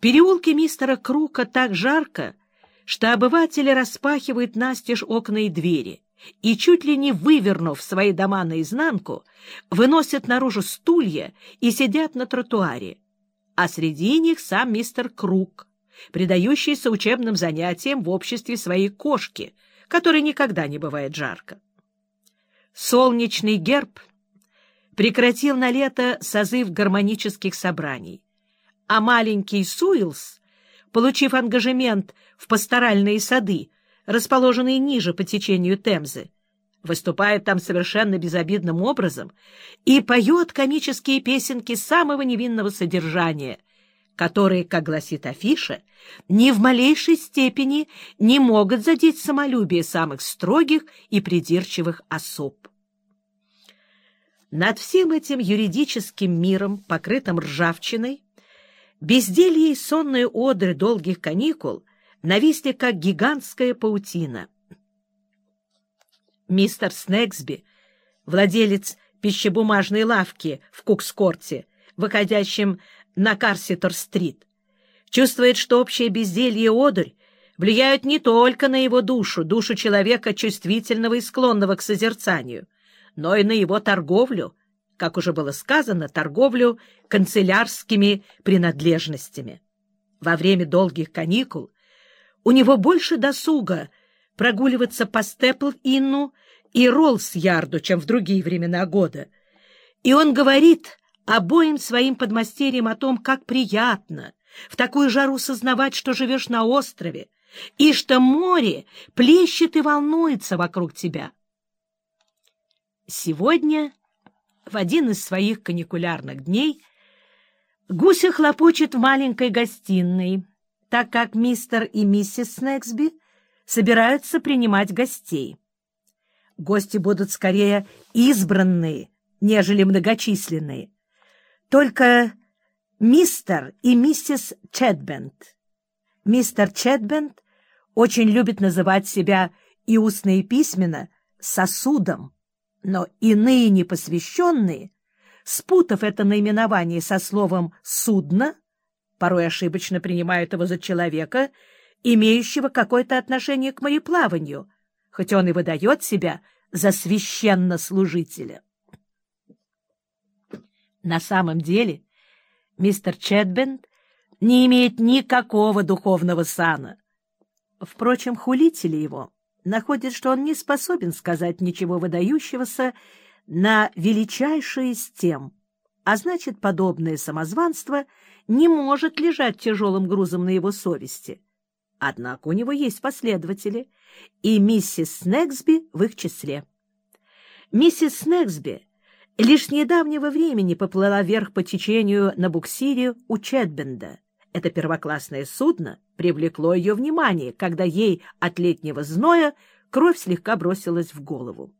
переулке мистера Крука так жарко, что обыватели распахивают настежь окна и двери и, чуть ли не вывернув свои дома наизнанку, выносят наружу стулья и сидят на тротуаре, а среди них сам мистер Крук, предающийся учебным занятиям в обществе своей кошки, которой никогда не бывает жарко. Солнечный герб прекратил на лето созыв гармонических собраний, а маленький Суилс, получив ангажемент в пасторальные сады, расположенные ниже по течению Темзы, выступает там совершенно безобидным образом и поет комические песенки самого невинного содержания, которые, как гласит афиша, ни в малейшей степени не могут задеть самолюбие самых строгих и придирчивых особ. Над всем этим юридическим миром, покрытым ржавчиной, безделье и сонные одры долгих каникул нависли, как гигантская паутина. Мистер Снегсби, владелец пищебумажной лавки в Кукскорте, выходящем на Карситер-стрит, чувствует, что общее безделье и одурь влияют не только на его душу, душу человека чувствительного и склонного к созерцанию, но и на его торговлю, как уже было сказано, торговлю канцелярскими принадлежностями. Во время долгих каникул у него больше досуга прогуливаться по Степл-Инну и Роллс-Ярду, чем в другие времена года. И он говорит обоим своим подмастерьям о том, как приятно в такую жару сознавать, что живешь на острове, и что море плещет и волнуется вокруг тебя. Сегодня, в один из своих каникулярных дней, Гуся хлопочет в маленькой гостиной, так как мистер и миссис Снегсби собираются принимать гостей. Гости будут скорее избранные, нежели многочисленные. Только мистер и миссис Четбент. Мистер Четбент очень любит называть себя и устно и письменно сосудом, но иные непосвященные, спутав это наименование со словом «судно», порой ошибочно принимают его за человека, имеющего какое-то отношение к мореплаванию — хоть он и выдает себя за священнослужителя. На самом деле мистер Четбенд не имеет никакого духовного сана. Впрочем, хулители его находят, что он не способен сказать ничего выдающегося на величайшее из тем, а значит, подобное самозванство не может лежать тяжелым грузом на его совести — Однако у него есть последователи, и миссис Снегсби в их числе. Миссис Снегсби лишь с недавнего времени поплыла вверх по течению на буксире у Четбенда. Это первоклассное судно привлекло ее внимание, когда ей от летнего зноя кровь слегка бросилась в голову.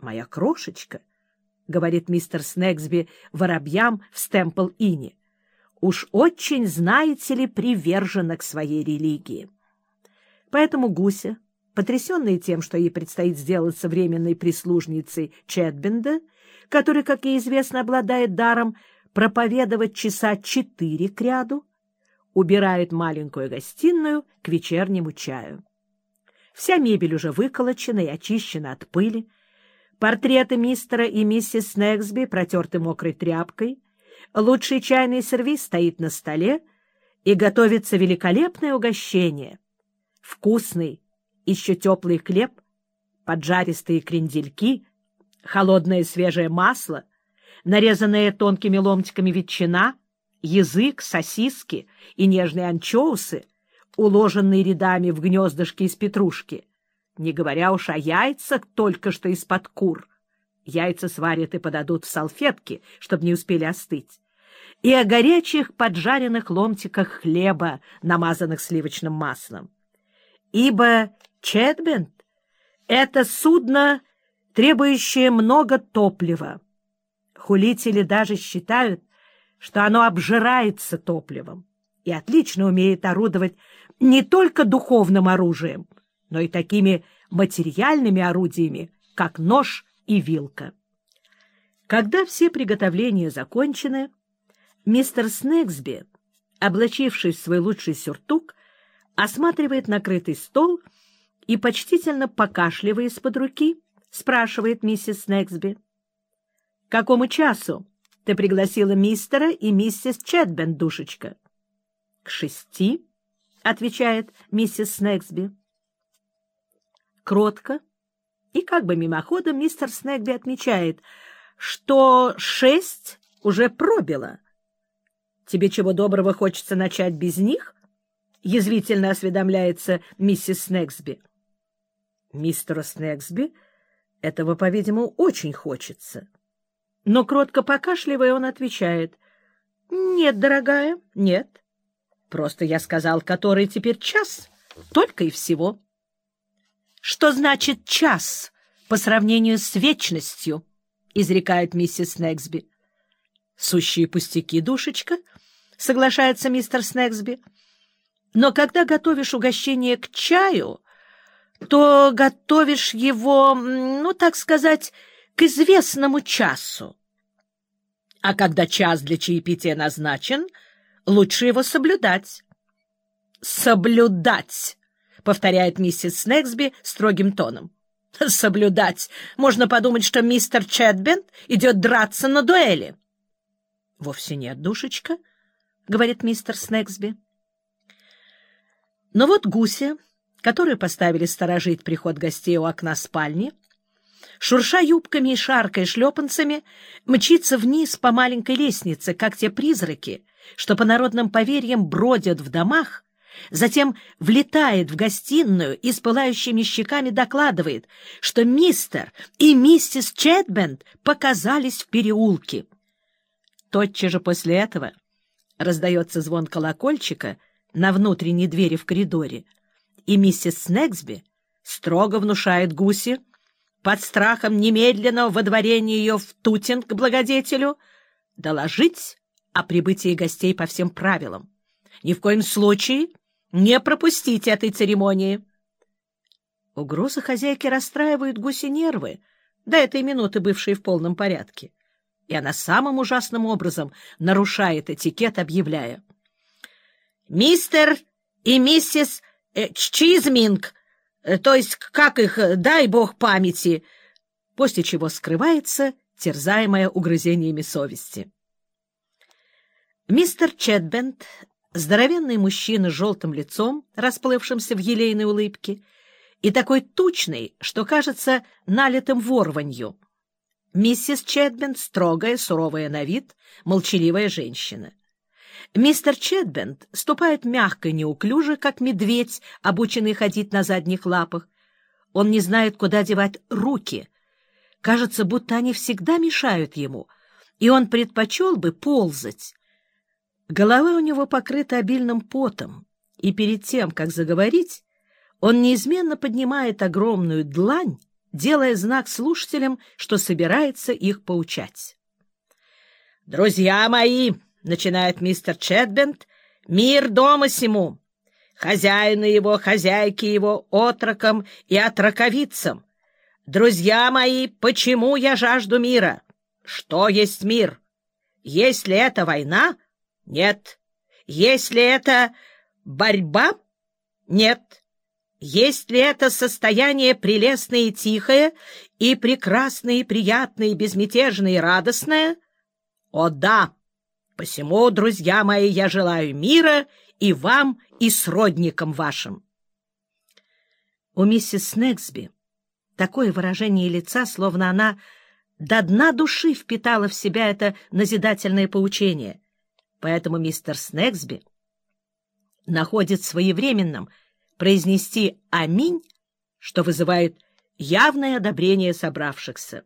«Моя крошечка», — говорит мистер Снегсби воробьям в Стэмпл-Ине, уж очень, знаете ли, привержена к своей религии. Поэтому Гуся, потрясенная тем, что ей предстоит сделать современной прислужницей Четбенда, который, как и известно, обладает даром проповедовать часа четыре к ряду, убирает маленькую гостиную к вечернему чаю. Вся мебель уже выколочена и очищена от пыли, портреты мистера и миссис Снегсби протерты мокрой тряпкой — Лучший чайный сервиз стоит на столе, и готовится великолепное угощение. Вкусный, еще теплый хлеб, поджаристые крендельки, холодное свежее масло, нарезанная тонкими ломтиками ветчина, язык, сосиски и нежные анчоусы, уложенные рядами в гнездышки из петрушки, не говоря уж о яйцах только что из-под кур. Яйца сварят и подадут в салфетки, чтобы не успели остыть. И о горячих поджаренных ломтиках хлеба, намазанных сливочным маслом. Ибо Четбент — это судно, требующее много топлива. Хулители даже считают, что оно обжирается топливом и отлично умеет орудовать не только духовным оружием, но и такими материальными орудиями, как нож и вилка. Когда все приготовления закончены, мистер Снегсби облачившись в свой лучший сюртук, осматривает накрытый стол и, почтительно покашливая из-под руки, спрашивает миссис Снегсби. — какому часу ты пригласила мистера и миссис Четбен, душечка? — К шести, — отвечает миссис Снегсби. Кротко и как бы мимоходом мистер Снегби отмечает, что шесть уже пробило. Тебе чего доброго хочется начать без них? — язвительно осведомляется миссис Снегсби. Мистеру Снегсби этого, по-видимому, очень хочется. Но, кротко покашливая, он отвечает. — Нет, дорогая, нет. Просто я сказал, который теперь час, только и всего. — Что значит час по сравнению с вечностью? — изрекает миссис Снегсби. — Сущие пустяки, душечка, — соглашается мистер Снегсби. — Но когда готовишь угощение к чаю, то готовишь его, ну, так сказать, к известному часу. А когда час для чаепития назначен — лучше его соблюдать. «Соблюдать!» — повторяет миссис Снегсби строгим тоном. «Соблюдать! Можно подумать, что мистер Чэтбент идет драться на дуэли». «Вовсе нет, душечка», — говорит мистер Снегсби. Но вот гуся, которую поставили сторожить приход гостей у окна спальни, шурша юбками и шаркой шлепанцами, мчится вниз по маленькой лестнице, как те призраки, что по народным поверьям бродят в домах, затем влетает в гостиную и с пылающими щеками докладывает, что мистер и миссис Четбенд показались в переулке. Тотчас же после этого раздается звон колокольчика на внутренней двери в коридоре, и миссис Снегсби строго внушает гуси, под страхом немедленного водворения ее в Тутинг к благодетелю, доложить о прибытии гостей по всем правилам. Ни в коем случае не пропустите этой церемонии. Угрозы хозяйки расстраивают гуси нервы, до этой минуты бывшие в полном порядке. И она самым ужасным образом нарушает этикет, объявляя. «Мистер и миссис э, Чизминг, то есть как их, дай бог памяти», после чего скрывается, терзаемая угрызениями совести. Мистер Четбент, здоровенный мужчина с желтым лицом, расплывшимся в елейной улыбке, и такой тучный, что кажется налитым ворванью. Миссис Четбент — строгая, суровая на вид, молчаливая женщина. Мистер Четбент ступает мягко и неуклюже, как медведь, обученный ходить на задних лапах. Он не знает, куда девать руки. Кажется, будто они всегда мешают ему, и он предпочел бы ползать. Голова у него покрыта обильным потом, и перед тем, как заговорить, он неизменно поднимает огромную длань, делая знак слушателям, что собирается их поучать. «Друзья мои!» — начинает мистер Четбент. «Мир дома сему! Хозяину его, хозяйке его, отрокам и отроковицам! Друзья мои, почему я жажду мира? Что есть мир? Есть ли это война?» Нет. Если это борьба? Нет. Есть ли это состояние прелестное и тихое, и прекрасное, и приятное, и безмятежное, и радостное? О, да! Посему, друзья мои, я желаю мира и вам, и сродникам вашим. У миссис Снегсби такое выражение лица, словно она до дна души впитала в себя это назидательное поучение — Поэтому мистер Снегсби находит своевременным произнести «Аминь», что вызывает явное одобрение собравшихся.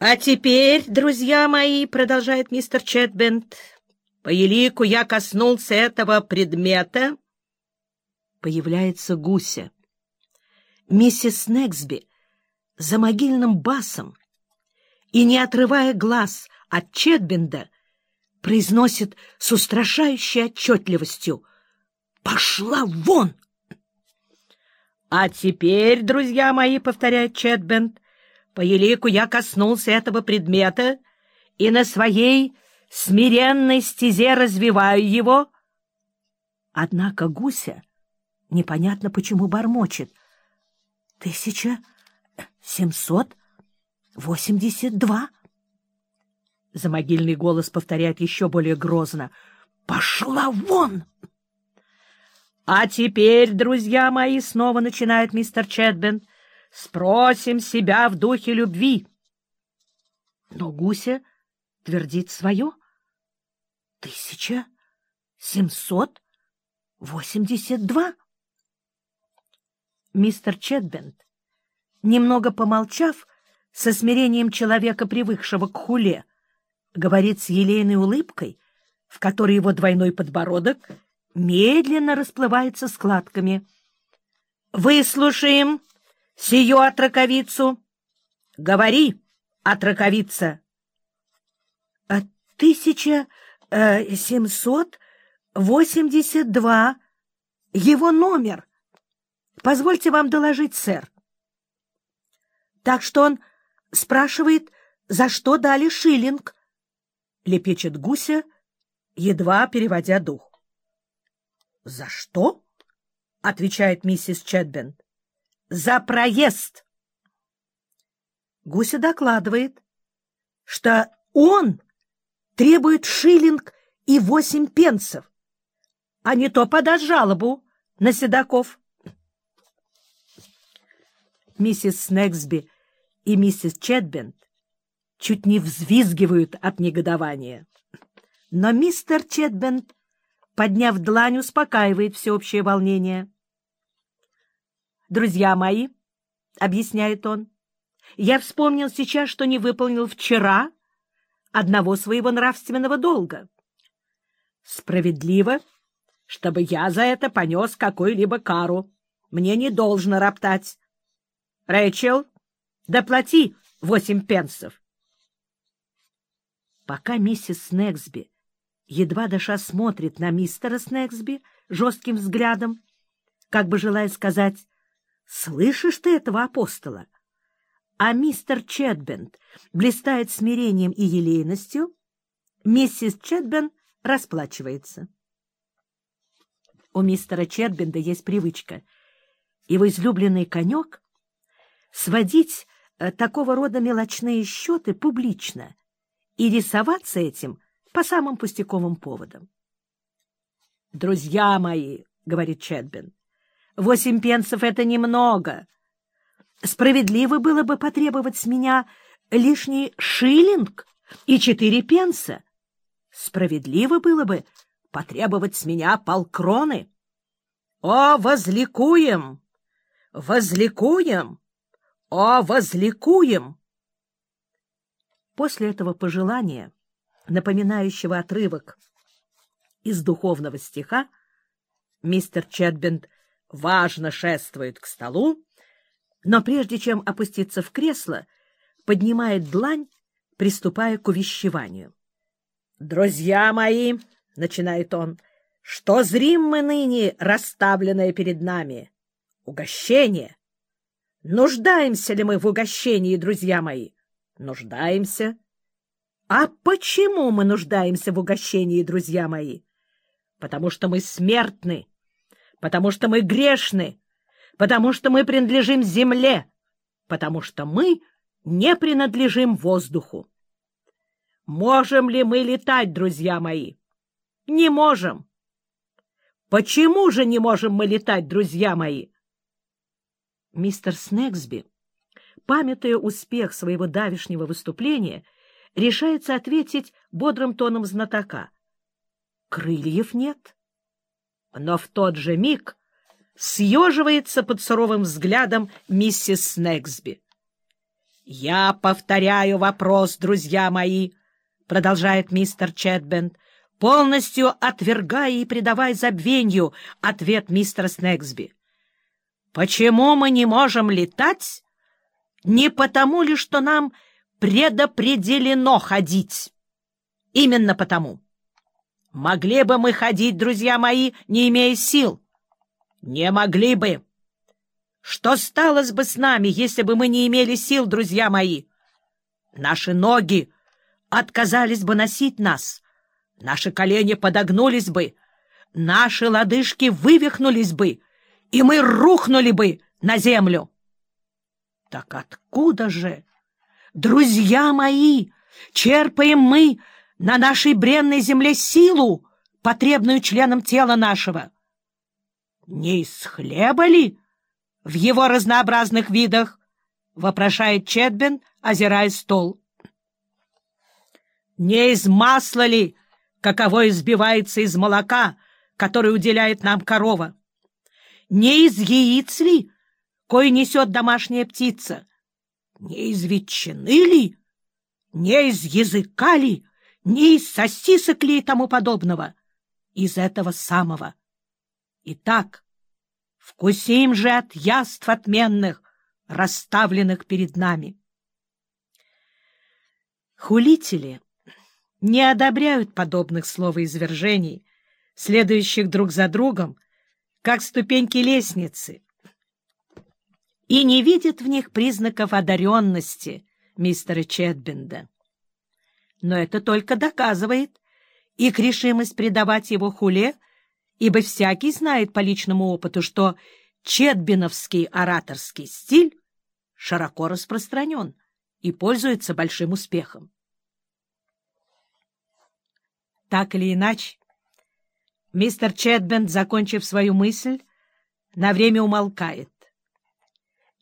«А теперь, друзья мои, — продолжает мистер Четбент, — по елику я коснулся этого предмета». Появляется гуся. Миссис Снегсби за могильным басом и, не отрывая глаз от Четбенда, произносит с устрашающей отчетливостью «Пошла вон!» «А теперь, друзья мои, — повторяет Четбент, — по елику я коснулся этого предмета и на своей смиренной стезе развиваю его. Однако Гуся непонятно почему бормочет. Тысяча семьсот восемьдесят два. Замогильный голос повторяет еще более грозно. «Пошла вон!» «А теперь, друзья мои, — снова начинает мистер Чедбен, — спросим себя в духе любви». Но Гуся твердит свое. «Тысяча семьсот восемьдесят два». Мистер Чедбенд, немного помолчав, со смирением человека, привыкшего к хуле, говорит с елейной улыбкой, в которой его двойной подбородок медленно расплывается складками. «Выслушаем сию отраковицу. Говори, отраковица!» «Тысяча э, семьсот восемьдесят два. Его номер. Позвольте вам доложить, сэр. Так что он спрашивает, за что дали шиллинг?» — лепечет гуся, едва переводя дух. — За что? — отвечает миссис Чедбенд. — За проезд. Гуся докладывает, что он требует шиллинг и восемь пенсов, а не то подаст жалобу на седаков. Миссис Снегсби и миссис Чедбенд чуть не взвизгивают от негодования. Но мистер Четбенд, подняв длань, успокаивает всеобщее волнение. «Друзья мои», — объясняет он, — «я вспомнил сейчас, что не выполнил вчера одного своего нравственного долга. Справедливо, чтобы я за это понес какую-либо кару. Мне не должно роптать. Рэйчел, доплати восемь пенсов. Пока миссис Снегсби, едва дыша, смотрит на мистера Снегсби жестким взглядом, как бы желая сказать «Слышишь ты этого апостола?» А мистер Четбенд блистает смирением и елейностью, миссис Четбенд расплачивается. У мистера Четбенда есть привычка. Его излюбленный конек — сводить э, такого рода мелочные счеты публично — и рисоваться этим по самым пустяковым поводам. «Друзья мои», — говорит Чедбин, — «восемь пенсов — это немного. Справедливо было бы потребовать с меня лишний шиллинг и четыре пенса. Справедливо было бы потребовать с меня полкроны. О, возликуем! Возликуем! О, возликуем! После этого пожелания, напоминающего отрывок из духовного стиха, мистер Четбенд важно шествует к столу, но прежде чем опуститься в кресло, поднимает длань, приступая к увещеванию. «Друзья мои!» — начинает он. «Что зрим мы ныне, расставленное перед нами? Угощение! Нуждаемся ли мы в угощении, друзья мои? Нуждаемся. А почему мы нуждаемся в угощении, друзья мои? Потому что мы смертны, потому что мы грешны, потому что мы принадлежим земле, потому что мы не принадлежим воздуху. Можем ли мы летать, друзья мои? Не можем. Почему же не можем мы летать, друзья мои? Мистер Снегсби памятуя успех своего давешнего выступления, решается ответить бодрым тоном знатока. Крыльев нет. Но в тот же миг съеживается под суровым взглядом миссис Снегсби. «Я повторяю вопрос, друзья мои», — продолжает мистер Четбенд, полностью отвергая и предавая забвенью ответ мистера Снегсби. «Почему мы не можем летать не потому ли, что нам предопределено ходить? Именно потому. Могли бы мы ходить, друзья мои, не имея сил? Не могли бы. Что сталось бы с нами, если бы мы не имели сил, друзья мои? Наши ноги отказались бы носить нас, наши колени подогнулись бы, наши лодыжки вывихнулись бы, и мы рухнули бы на землю. Так откуда же, друзья мои, черпаем мы на нашей бренной земле силу, потребную членам тела нашего? Не из хлеба ли в его разнообразных видах? — вопрошает Четбин, озирая стол. Не из масла ли, каково избивается из молока, которое уделяет нам корова? Не из яиц ли, кое несет домашняя птица? Не из ветчины ли? Не из языка ли? Не из сосисок ли и тому подобного? Из этого самого. Итак, вкусим же от яств отменных, расставленных перед нами. Хулители не одобряют подобных словоизвержений, следующих друг за другом, как ступеньки лестницы, и не видят в них признаков одаренности мистера Четбенда. Но это только доказывает их решимость предавать его хуле, ибо всякий знает по личному опыту, что Четбиновский ораторский стиль широко распространен и пользуется большим успехом. Так или иначе, мистер Четбенд, закончив свою мысль, на время умолкает.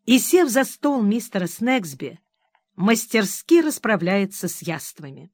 И, сев за стол мистера Снегсби, мастерски расправляется с яствами.